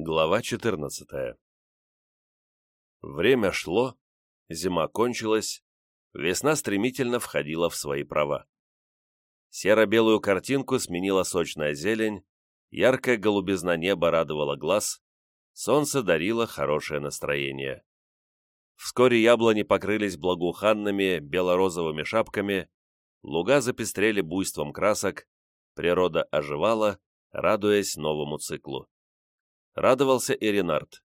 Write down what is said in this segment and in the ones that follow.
Глава 14 Время шло, зима кончилась, весна стремительно входила в свои права. Серо-белую картинку сменила сочная зелень, яркая голубизна неба радовала глаз, солнце дарило хорошее настроение. Вскоре яблони покрылись благоуханными бело-розовыми шапками, луга запестрели буйством красок, природа оживала, радуясь новому циклу радовался и.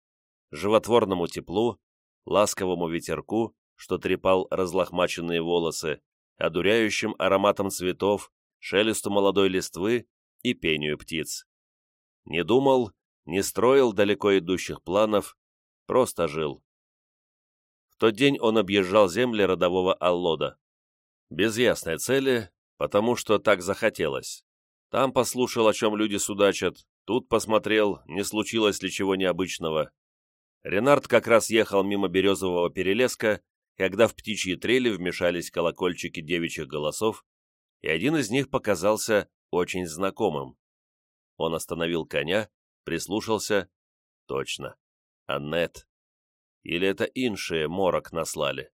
Животворному теплу, ласковому ветерку, что трепал разлохмаченные волосы, одуряющим ароматом цветов, шелесту молодой листвы и пению птиц. Не думал, не строил далеко идущих планов, просто жил. В тот день он объезжал земли родового Аллода. Без ясной цели, потому что так захотелось. Там послушал, о чем люди судачат, Тут посмотрел, не случилось ли чего необычного. Ренард как раз ехал мимо березового перелеска, когда в птичьи трели вмешались колокольчики девичьих голосов, и один из них показался очень знакомым. Он остановил коня, прислушался. Точно. Аннет. Или это иншие морок наслали.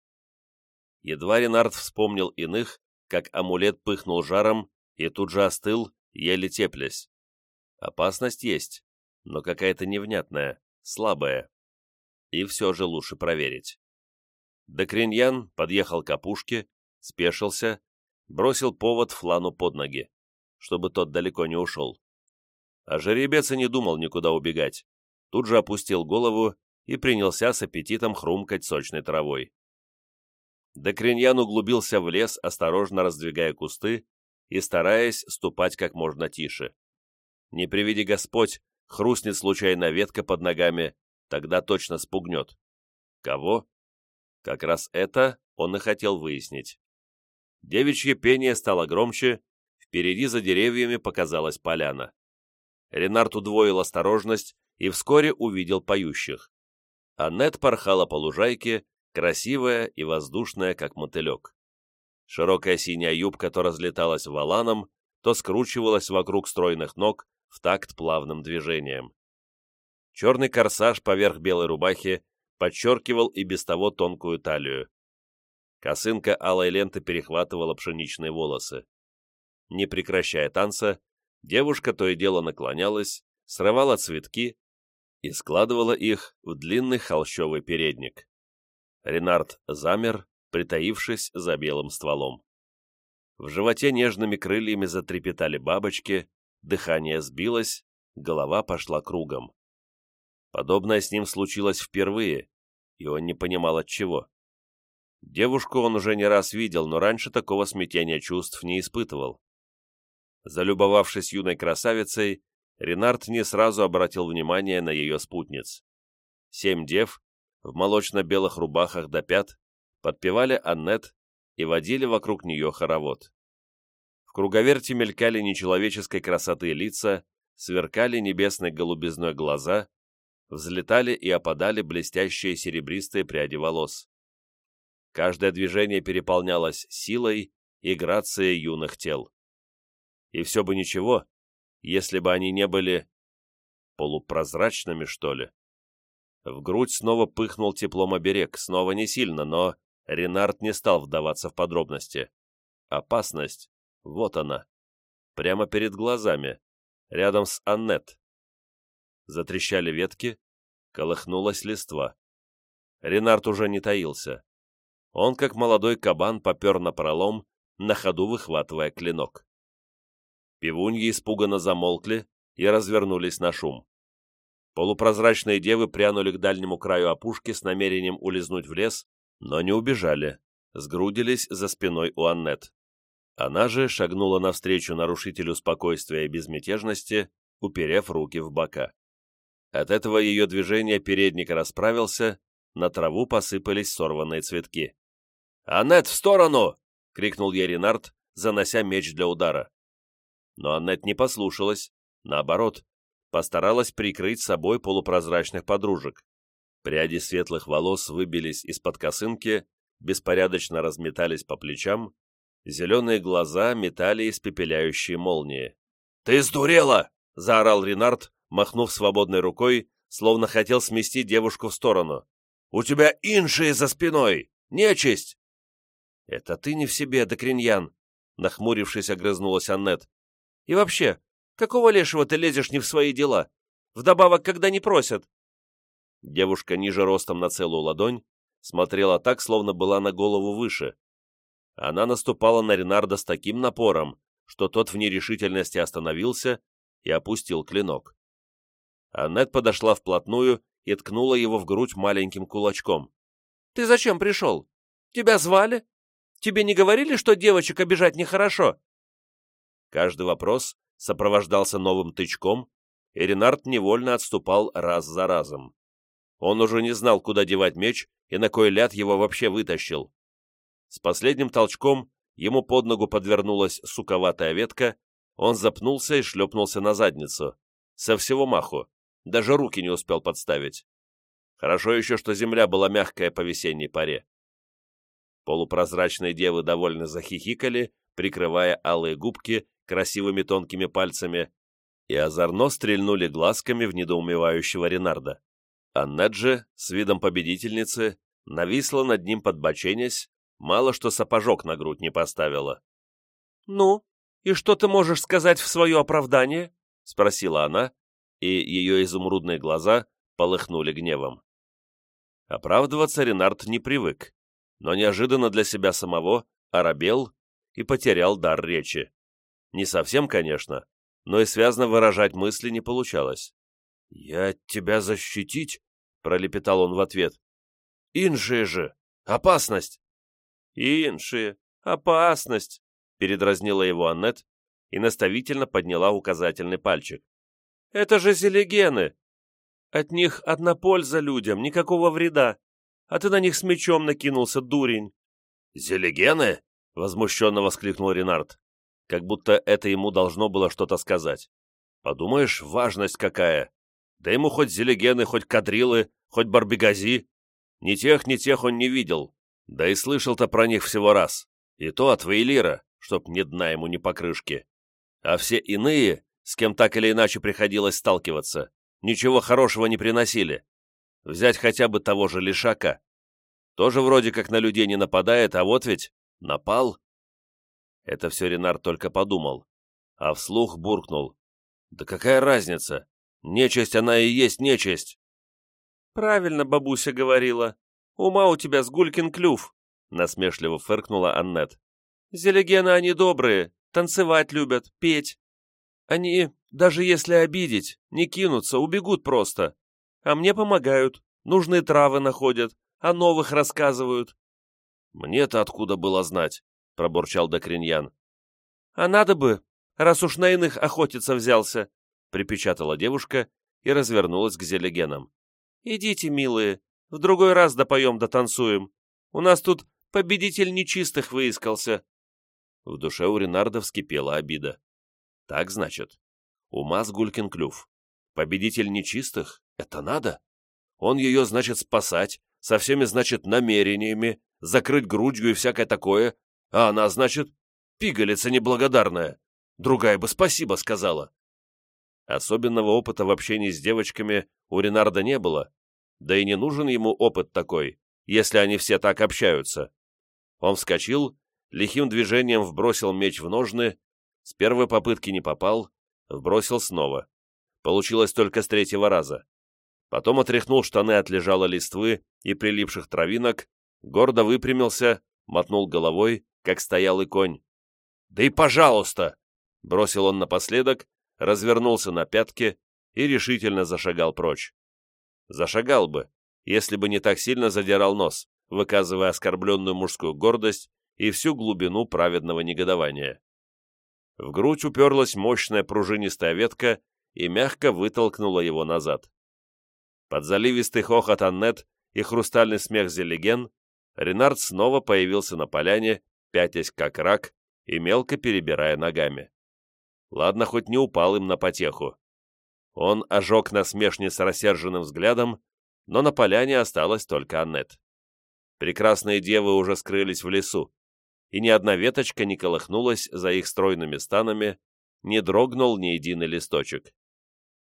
Едва Ренард вспомнил иных, как амулет пыхнул жаром и тут же остыл, еле теплясь. Опасность есть, но какая-то невнятная, слабая. И все же лучше проверить. Докриньян подъехал к опушке, спешился, бросил повод Флану под ноги, чтобы тот далеко не ушел. А жеребец и не думал никуда убегать. Тут же опустил голову и принялся с аппетитом хрумкать сочной травой. Докриньян углубился в лес, осторожно раздвигая кусты и стараясь ступать как можно тише. Не приведи Господь, хрустнет случайно ветка под ногами, тогда точно спугнет. Кого? Как раз это он и хотел выяснить. Девичье пение стало громче, впереди за деревьями показалась поляна. Ренард удвоил осторожность и вскоре увидел поющих. Аннет порхала по лужайке, красивая и воздушная, как мотылек. Широкая синяя юбка то разлеталась валаном, то скручивалась вокруг стройных ног, в такт плавным движением. Черный корсаж поверх белой рубахи подчеркивал и без того тонкую талию. Косынка алой ленты перехватывала пшеничные волосы. Не прекращая танца, девушка то и дело наклонялась, срывала цветки и складывала их в длинный холщовый передник. Ренард замер, притаившись за белым стволом. В животе нежными крыльями затрепетали бабочки, дыхание сбилось, голова пошла кругом. Подобное с ним случилось впервые, и он не понимал от чего. Девушку он уже не раз видел, но раньше такого смятения чувств не испытывал. Залюбовавшись юной красавицей, Ренард не сразу обратил внимание на ее спутниц. Семь дев в молочно-белых рубахах до пят подпевали Аннет и водили вокруг нее хоровод круговерте мелькали нечеловеческой красоты лица, сверкали небесной голубизной глаза, взлетали и опадали блестящие серебристые пряди волос. Каждое движение переполнялось силой и грацией юных тел. И все бы ничего, если бы они не были полупрозрачными, что ли. В грудь снова пыхнул теплом оберег, снова не сильно, но Ренард не стал вдаваться в подробности. Опасность вот она. Прямо перед глазами. Рядом с Аннет. Затрещали ветки. Колыхнулась листва. Ренард уже не таился. Он, как молодой кабан, попер на пролом, на ходу выхватывая клинок. Пивуньи испуганно замолкли и развернулись на шум. Полупрозрачные девы прянули к дальнему краю опушки с намерением улизнуть в лес, но не убежали, сгрудились за спиной у Аннет. Она же шагнула навстречу нарушителю спокойствия и безмятежности, уперев руки в бока. От этого ее движения передник расправился, на траву посыпались сорванные цветки. «Аннет, в сторону!» — крикнул ей занося меч для удара. Но Аннет не послушалась, наоборот, постаралась прикрыть собой полупрозрачных подружек. Пряди светлых волос выбились из-под косынки, беспорядочно разметались по плечам, Зеленые глаза метали испепеляющие молнии. «Ты сдурела!» — заорал Ренард, махнув свободной рукой, словно хотел смести девушку в сторону. «У тебя иншие за спиной! Нечисть!» «Это ты не в себе, Докриньян!» Нахмурившись, огрызнулась Аннет. «И вообще, какого лешего ты лезешь не в свои дела? Вдобавок, когда не просят!» Девушка ниже ростом на целую ладонь смотрела так, словно была на голову выше. Она наступала на Ренарда с таким напором, что тот в нерешительности остановился и опустил клинок. Аннет подошла вплотную и ткнула его в грудь маленьким кулачком. «Ты зачем пришел? Тебя звали? Тебе не говорили, что девочек обижать нехорошо?» Каждый вопрос сопровождался новым тычком, и Ренард невольно отступал раз за разом. Он уже не знал, куда девать меч и на кой ляд его вообще вытащил. С последним толчком ему под ногу подвернулась суковатая ветка, он запнулся и шлепнулся на задницу. Со всего маху. Даже руки не успел подставить. Хорошо еще, что земля была мягкая по весенней паре. Полупрозрачные девы довольно захихикали, прикрывая алые губки красивыми тонкими пальцами, и озорно стрельнули глазками в недоумевающего Ренарда. Аннет с видом победительницы, нависла над ним подбоченясь, мало что сапожок на грудь не поставила. «Ну, и что ты можешь сказать в свое оправдание?» — спросила она, и ее изумрудные глаза полыхнули гневом. Оправдываться Ренард не привык, но неожиданно для себя самого оробел и потерял дар речи. Не совсем, конечно, но и связно выражать мысли не получалось. «Я тебя защитить?» — пролепетал он в ответ. «Иншие же! Опасность!» «Иншие! Опасность!» — передразнила его Аннет и наставительно подняла указательный пальчик. «Это же зелегены! От них одна польза людям, никакого вреда, а ты на них с мечом накинулся, дурень!» «Зелегены?» — возмущенно воскликнул Ренард, как будто это ему должно было что-то сказать. «Подумаешь, важность какая! Да ему хоть зелегены, хоть кадрилы, хоть барбегази. Ни тех, ни тех он не видел, да и слышал-то про них всего раз. И то от Вейлира, чтоб ни дна ему, ни покрышки. А все иные, с кем так или иначе приходилось сталкиваться, ничего хорошего не приносили. Взять хотя бы того же Лишака. Тоже вроде как на людей не нападает, а вот ведь напал. Это все Ренар только подумал, а вслух буркнул. Да какая разница? Нечисть она и есть нечисть. Правильно бабуся говорила. Ума у тебя с гулькин клюв, насмешливо фыркнула Аннет. Зелегены они добрые, танцевать любят, петь. Они, даже если обидеть, не кинутся, убегут просто. А мне помогают, нужные травы находят, о новых рассказывают. Мне-то откуда было знать, пробурчал Докриньян. А надо бы, раз уж на иных охотиться взялся, припечатала девушка и развернулась к зелегенам. «Идите, милые, в другой раз допоем да танцуем. У нас тут победитель нечистых выискался». В душе у Ренарда вскипела обида. «Так, значит, у Маз Гулькин клюв. Победитель нечистых? Это надо? Он ее, значит, спасать, со всеми, значит, намерениями, закрыть грудью и всякое такое, а она, значит, пигалица неблагодарная. Другая бы спасибо сказала. Особенного опыта в общении с девочками у Ренарда не было, да и не нужен ему опыт такой, если они все так общаются. Он вскочил, лихим движением вбросил меч в ножны, с первой попытки не попал, вбросил снова. Получилось только с третьего раза. Потом отряхнул штаны от лежала листвы и прилипших травинок, гордо выпрямился, мотнул головой, как стоял и конь. «Да и пожалуйста!» — бросил он напоследок, развернулся на пятки и решительно зашагал прочь. Зашагал бы, если бы не так сильно задирал нос, выказывая оскорбленную мужскую гордость и всю глубину праведного негодования. В грудь уперлась мощная пружинистая ветка и мягко вытолкнула его назад. Под заливистый хохот Аннет и хрустальный смех Зелеген Ренард снова появился на поляне, пятясь как рак и мелко перебирая ногами. Ладно, хоть не упал им на потеху. Он ожег насмешниц рассерженным взглядом, но на поляне осталась только Аннет. Прекрасные девы уже скрылись в лесу, и ни одна веточка не колыхнулась за их стройными станами, не дрогнул ни единый листочек.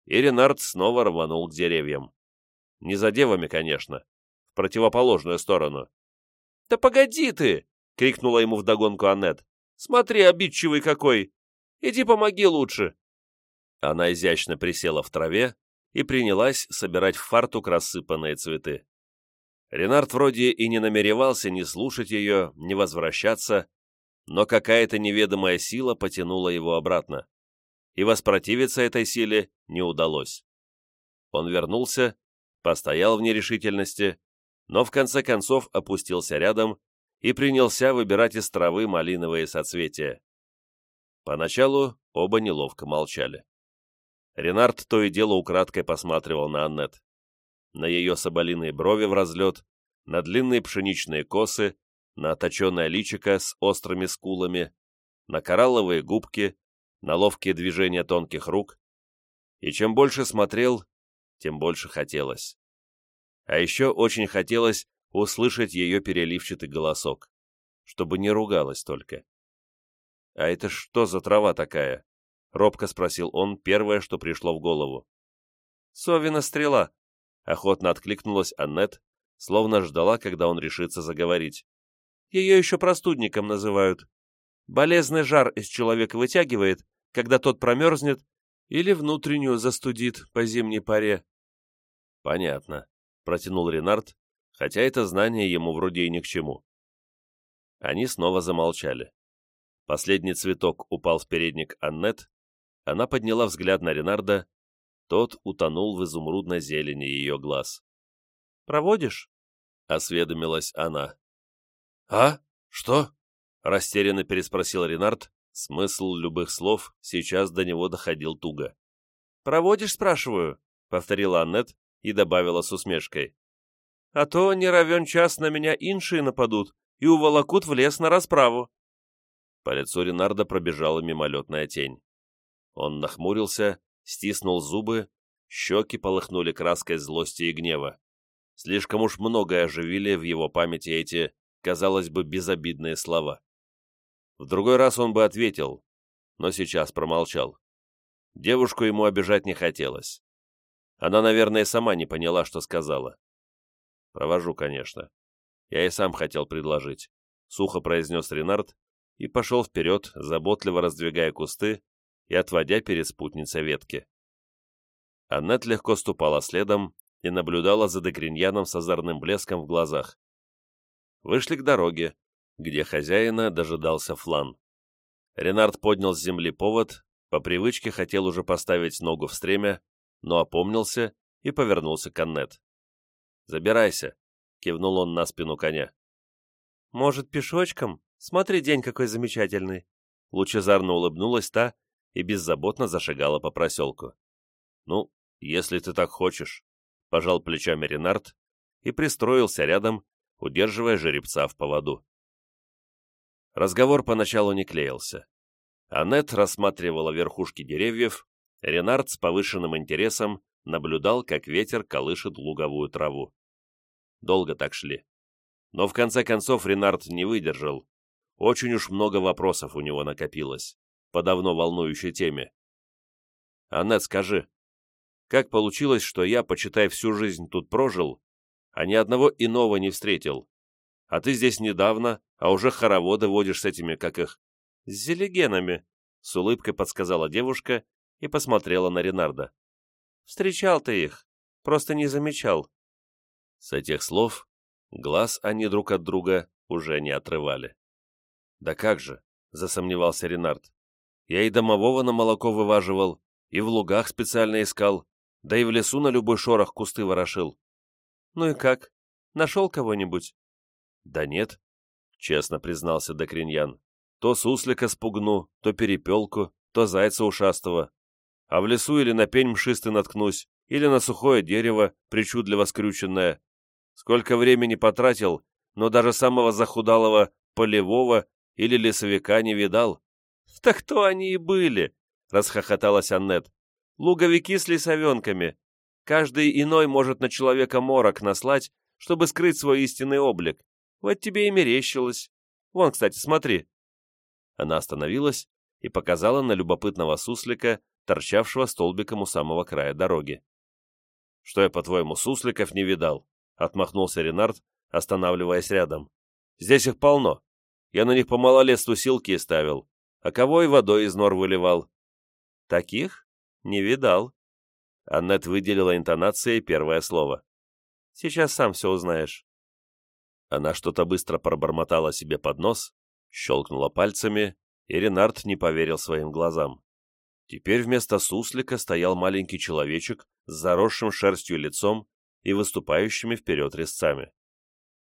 и Ренард снова рванул к деревьям. Не за девами, конечно, в противоположную сторону. «Да погоди ты!» — крикнула ему вдогонку Аннет. «Смотри, обидчивый какой! Иди помоги лучше!» Она изящно присела в траве и принялась собирать в фартук рассыпанные цветы. Ренард вроде и не намеревался ни слушать ее, ни возвращаться, но какая-то неведомая сила потянула его обратно, и воспротивиться этой силе не удалось. Он вернулся, постоял в нерешительности, но в конце концов опустился рядом и принялся выбирать из травы малиновые соцветия. Поначалу оба неловко молчали. Ренард то и дело украдкой посматривал на Аннет. На ее соболиные брови в разлет, на длинные пшеничные косы, на точеное личико с острыми скулами, на коралловые губки, на ловкие движения тонких рук. И чем больше смотрел, тем больше хотелось. А еще очень хотелось услышать ее переливчатый голосок, чтобы не ругалась только. «А это что за трава такая?» — робко спросил он первое, что пришло в голову. «Совина стрела», — охотно откликнулась Аннет, словно ждала, когда он решится заговорить. «Ее еще простудником называют. Болезный жар из человека вытягивает, когда тот промерзнет или внутреннюю застудит по зимней паре». «Понятно», — протянул Ренард, хотя это знание ему вроде и ни к чему. Они снова замолчали. Последний цветок упал в передник Аннет, она подняла взгляд на Ренарда, тот утонул в изумрудной зелени ее глаз. «Проводишь?» — осведомилась она. «А? Что?» — растерянно переспросил Ренард. Смысл любых слов сейчас до него доходил туго. «Проводишь, спрашиваю?» — повторила Аннет и добавила с усмешкой. «А то не равен час на меня иншие нападут и уволокут в лес на расправу». По лицу Ренарда пробежала мимолетная тень. Он нахмурился, стиснул зубы, щеки полыхнули краской злости и гнева. Слишком уж многое оживили в его памяти эти, казалось бы, безобидные слова. В другой раз он бы ответил, но сейчас промолчал. Девушку ему обижать не хотелось. Она, наверное, сама не поняла, что сказала. «Провожу, конечно. Я и сам хотел предложить», — сухо произнес Ренард и пошел вперед, заботливо раздвигая кусты и отводя перед спутницей ветки. Аннет легко ступала следом и наблюдала за Декриньяном с озорным блеском в глазах. Вышли к дороге, где хозяина дожидался флан. Ренард поднял с земли повод, по привычке хотел уже поставить ногу в стремя, но опомнился и повернулся к Аннет. «Забирайся», — кивнул он на спину коня. «Может, пешочком? Смотри, день какой замечательный!» Лучезарно улыбнулась та и беззаботно зашагала по проселку. «Ну, если ты так хочешь», — пожал плечами Ренард и пристроился рядом, удерживая жеребца в поводу. Разговор поначалу не клеился. Аннет рассматривала верхушки деревьев, Ренард с повышенным интересом наблюдал, как ветер колышет луговую траву. Долго так шли. Но в конце концов Ренард не выдержал. Очень уж много вопросов у него накопилось по давно волнующей теме. «Аннет, скажи, как получилось, что я, почитай, всю жизнь тут прожил, а ни одного иного не встретил? А ты здесь недавно, а уже хороводы водишь с этими, как их, с зелегенами», с улыбкой подсказала девушка и посмотрела на Ренарда. «Встречал ты их, просто не замечал». С этих слов глаз они друг от друга уже не отрывали. «Да как же?» — засомневался Ренард. Я и домового на молоко вываживал, и в лугах специально искал, да и в лесу на любой шорох кусты ворошил. Ну и как? Нашел кого-нибудь? Да нет, честно признался Докриньян. То суслика спугну, то перепелку, то зайца ушастого. А в лесу или на пень мшистый наткнусь, или на сухое дерево, причудливо скрюченное. Сколько времени потратил, но даже самого захудалого полевого или лесовика не видал. «Так кто они и были!» — расхохоталась Аннет. «Луговики с лесовенками. Каждый иной может на человека морок наслать, чтобы скрыть свой истинный облик. Вот тебе и мерещилось. Вон, кстати, смотри». Она остановилась и показала на любопытного суслика, торчавшего столбиком у самого края дороги. «Что я, по-твоему, сусликов не видал?» — отмахнулся Ренард, останавливаясь рядом. «Здесь их полно. Я на них по малолетству силки ставил, а кого и водой из нор выливал». «Таких? Не видал». Аннет выделила интонацией первое слово. «Сейчас сам все узнаешь». Она что-то быстро пробормотала себе под нос, щелкнула пальцами, и Ренард не поверил своим глазам. Теперь вместо суслика стоял маленький человечек с заросшим шерстью лицом и выступающими вперед резцами.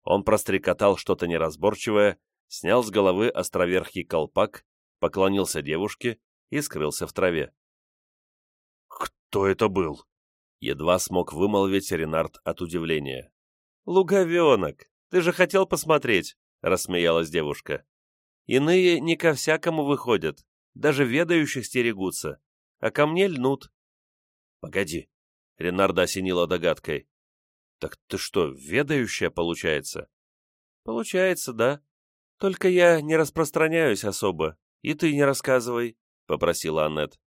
Он прострекотал что-то неразборчивое, снял с головы островерхий колпак, поклонился девушке и скрылся в траве. «Кто это был?» Едва смог вымолвить Ренард от удивления. «Луговенок, ты же хотел посмотреть!» — рассмеялась девушка. «Иные не ко всякому выходят, даже ведающих стерегутся, а ко мне льнут». «Погоди», — Ренарда осенила догадкой. «Так ты что, ведающая, получается?» «Получается, да. Только я не распространяюсь особо, и ты не рассказывай», — попросила Аннет.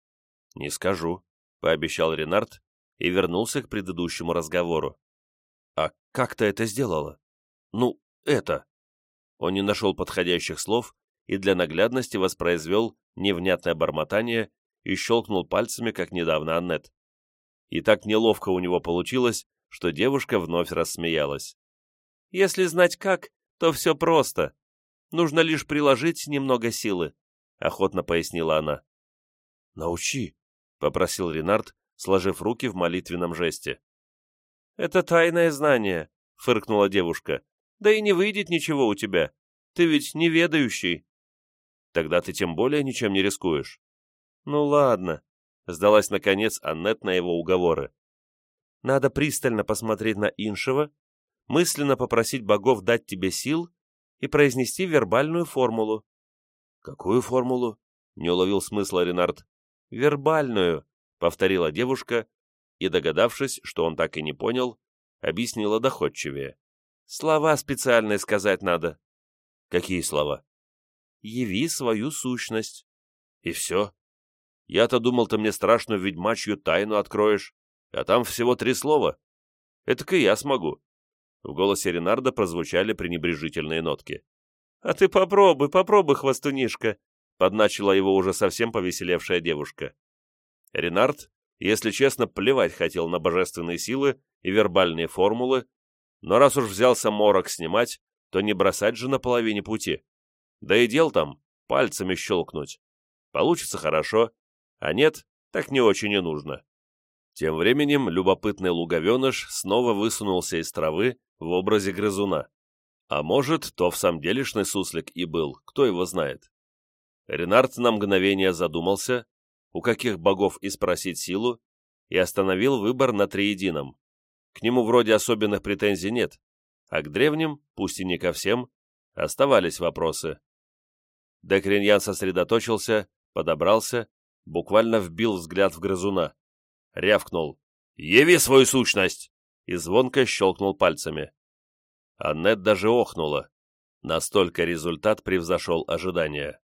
«Не скажу», — пообещал Ренард и вернулся к предыдущему разговору. «А как ты это сделала?» «Ну, это...» Он не нашел подходящих слов и для наглядности воспроизвел невнятное бормотание и щелкнул пальцами, как недавно Аннет. И так неловко у него получилось, что девушка вновь рассмеялась. «Если знать как, то все просто. Нужно лишь приложить немного силы», — охотно пояснила она. «Научи», — попросил Ренард, сложив руки в молитвенном жесте. «Это тайное знание», — фыркнула девушка. «Да и не выйдет ничего у тебя. Ты ведь неведающий». «Тогда ты тем более ничем не рискуешь». «Ну ладно», — сдалась наконец Аннет на его уговоры. «Надо пристально посмотреть на Иншева, мысленно попросить богов дать тебе сил и произнести вербальную формулу». «Какую формулу?» — не уловил смысла Ренард. «Вербальную», — повторила девушка, и, догадавшись, что он так и не понял, объяснила доходчивее. «Слова специальные сказать надо». «Какие слова?» «Яви свою сущность». «И все?» Я-то думал, ты мне страшную ведьмачью тайну откроешь, а там всего три слова. Это и я смогу». В голосе Ренарда прозвучали пренебрежительные нотки. «А ты попробуй, попробуй, хвостунишка!» — подначила его уже совсем повеселевшая девушка. Ренард, если честно, плевать хотел на божественные силы и вербальные формулы, но раз уж взялся морок снимать, то не бросать же на половине пути. Да и дел там, пальцами щелкнуть. Получится хорошо, а нет, так не очень и нужно. Тем временем любопытный луговеныш снова высунулся из травы в образе грызуна. А может, то в самом делешный суслик и был, кто его знает. Ренард на мгновение задумался, у каких богов и спросить силу, и остановил выбор на триедином. К нему вроде особенных претензий нет, а к древним, пусть и не ко всем, оставались вопросы. Декриньян сосредоточился, подобрался буквально вбил взгляд в грызуна. Рявкнул. «Яви свою сущность!» и звонко щелкнул пальцами. Аннет даже охнула. Настолько результат превзошел ожидания.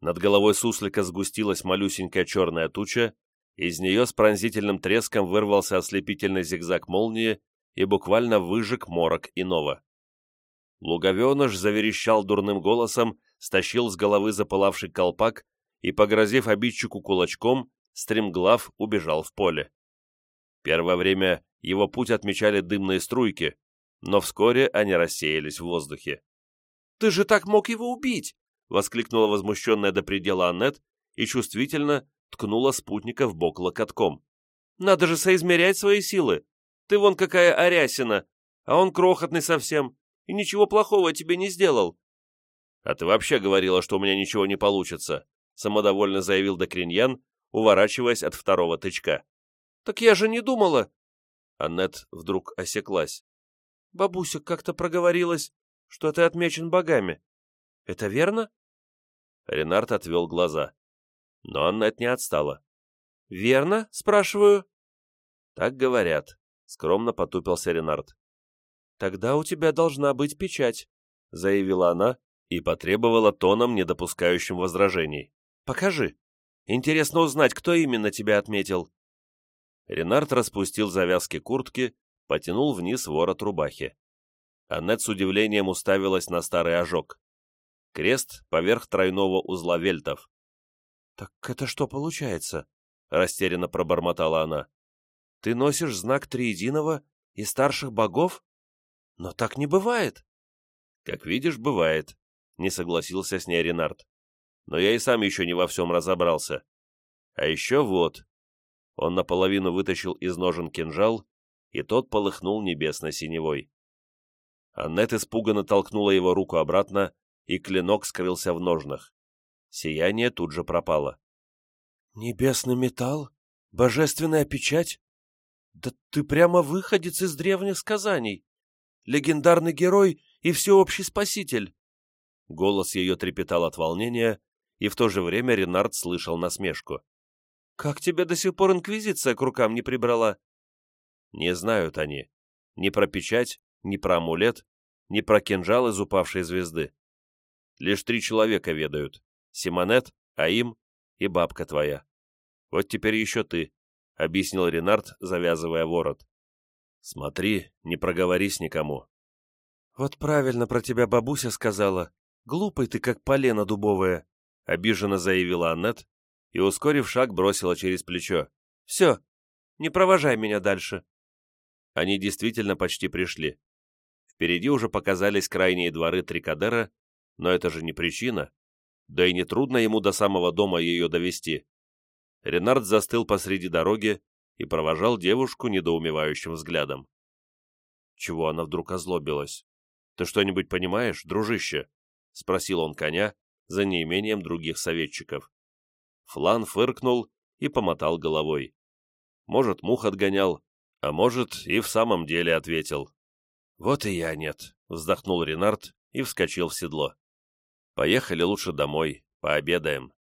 Над головой суслика сгустилась малюсенькая черная туча, из нее с пронзительным треском вырвался ослепительный зигзаг молнии и буквально выжег морок иного. Луговеныш заверещал дурным голосом, стащил с головы запылавший колпак и, погрозив обидчику кулачком, стремглав убежал в поле. Первое время его путь отмечали дымные струйки, но вскоре они рассеялись в воздухе. «Ты же так мог его убить!» — воскликнула возмущенная до предела Аннет и чувствительно ткнула спутника в бок локотком. «Надо же соизмерять свои силы! Ты вон какая арясина, а он крохотный совсем, и ничего плохого тебе не сделал!» «А ты вообще говорила, что у меня ничего не получится!» самодовольно заявил Докриньян, уворачиваясь от второго тычка. «Так я же не думала!» Аннет вдруг осеклась. «Бабуся как-то проговорилась, что ты отмечен богами. Это верно?» Ренард отвел глаза. Но Аннет не отстала. «Верно?» — спрашиваю. «Так говорят», — скромно потупился Ренард. «Тогда у тебя должна быть печать», — заявила она и потребовала тоном, не допускающим возражений. Покажи». Интересно узнать, кто именно тебя отметил». Ренард распустил завязки куртки, потянул вниз ворот рубахи. Аннет с удивлением уставилась на старый ожог. Крест поверх тройного узла вельтов. «Так это что получается?» — растерянно пробормотала она. «Ты носишь знак Триединого и старших богов? Но так не бывает!» «Как видишь, бывает», — не согласился с ней Ренард. «Но я и сам еще не во всем разобрался. А еще вот». Он наполовину вытащил из ножен кинжал, и тот полыхнул небесно синевой. Аннет испуганно толкнула его руку обратно, и клинок скрылся в ножнах. Сияние тут же пропало. «Небесный металл? Божественная печать? Да ты прямо выходец из древних сказаний! Легендарный герой и всеобщий спаситель!» Голос ее трепетал от волнения, и в то же время Ренард слышал насмешку. «Как тебя до сих пор Инквизиция к рукам не прибрала?» Не знают они ни про печать, ни про амулет, ни про кинжал из упавшей звезды. Лишь три человека ведают — Симонет, Аим и бабка твоя. Вот теперь еще ты, — объяснил Ренард, завязывая ворот. Смотри, не проговорись никому. Вот правильно про тебя бабуся сказала. Глупый ты, как полено дубовое, — обиженно заявила Аннет и, ускорив шаг, бросила через плечо. Все, не провожай меня дальше. Они действительно почти пришли. Впереди уже показались крайние дворы Трикадера, но это же не причина. Да и не трудно ему до самого дома ее довести. Ренард застыл посреди дороги и провожал девушку недоумевающим взглядом. Чего она вдруг озлобилась? «Ты что-нибудь понимаешь, дружище?» — спросил он коня за неимением других советчиков. Флан фыркнул и помотал головой. Может, мух отгонял, а может, и в самом деле ответил. «Вот и я нет», — вздохнул Ренард и вскочил в седло. «Поехали лучше домой, пообедаем».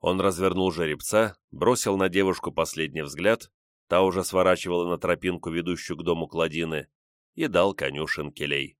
Он развернул жеребца, бросил на девушку последний взгляд, та уже сворачивала на тропинку, ведущую к дому Кладины, и дал коню шинкелей.